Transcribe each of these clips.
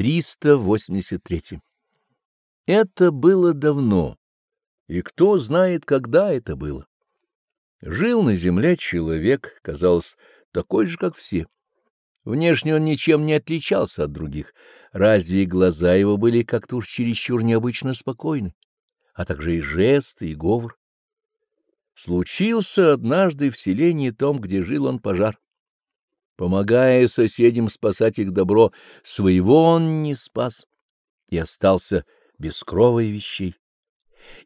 383. Это было давно, и кто знает, когда это было. Жил на земле человек, казалось, такой же, как все. Внешне он ничем не отличался от других, разве глаза его были как-то уж чересчур необычно спокойны, а также и жесты, и говор. Случился однажды в селении том, где жил он пожар. Помогая соседям спасать их добро, своего он не спас и остался без крова и вещей.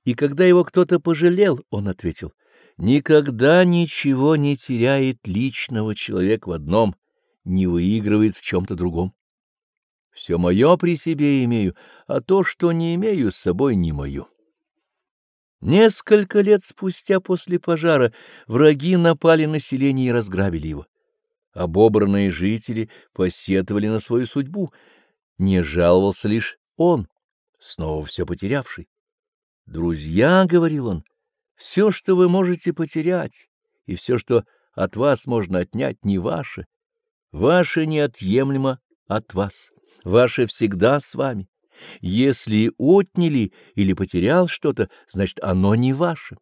И когда его кто-то пожалел, он ответил, «Никогда ничего не теряет личного человек в одном, не выигрывает в чем-то другом. Все мое при себе имею, а то, что не имею с собой, не мое». Несколько лет спустя после пожара враги напали на селение и разграбили его. Обобранные жители посетовали на свою судьбу. Не жаловался лишь он, снова все потерявший. «Друзья», — говорил он, — «все, что вы можете потерять, и все, что от вас можно отнять, не ваше. Ваше неотъемлемо от вас, ваше всегда с вами. Если отняли или потерял что-то, значит, оно не ваше».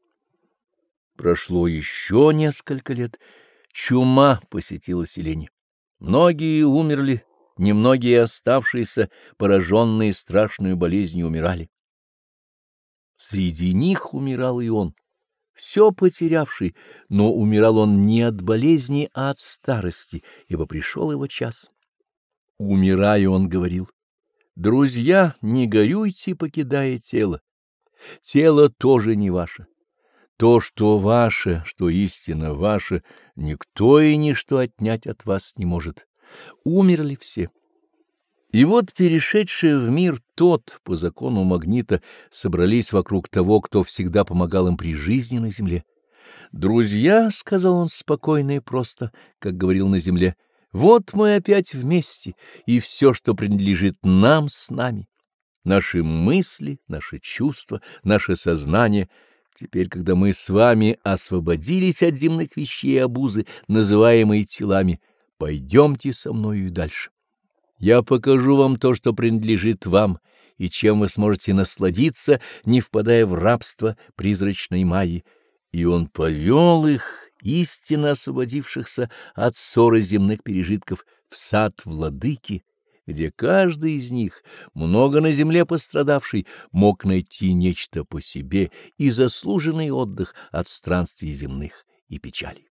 Прошло еще несколько лет — Чума посетила селение. Многие умерли, немногие оставшиеся, пораженные страшной болезнью, умирали. Среди них умирал и он, все потерявший, но умирал он не от болезни, а от старости, ибо пришел его час. Умирая, он говорил, «Друзья, не горюйте, покидая тело. Тело тоже не ваше. То, что ваше, что истинно ваше, никто и ничто отнять от вас не может. Умерли все. И вот перешедшие в мир тот, по закону магнита, собрались вокруг того, кто всегда помогал им при жизни на земле. «Друзья», — сказал он спокойно и просто, как говорил на земле, — «вот мы опять вместе, и все, что принадлежит нам, с нами. Наши мысли, наши чувства, наше сознание — Теперь, когда мы с вами освободились от земных вещей и обузы, называемые телами, пойдемте со мною и дальше. Я покажу вам то, что принадлежит вам, и чем вы сможете насладиться, не впадая в рабство призрачной Майи. И он повел их, истинно освободившихся от ссоры земных пережитков, в сад владыки, где каждый из них, много на земле пострадавший, мог найти нечто по себе и заслуженный отдых от странствий земных и печалей.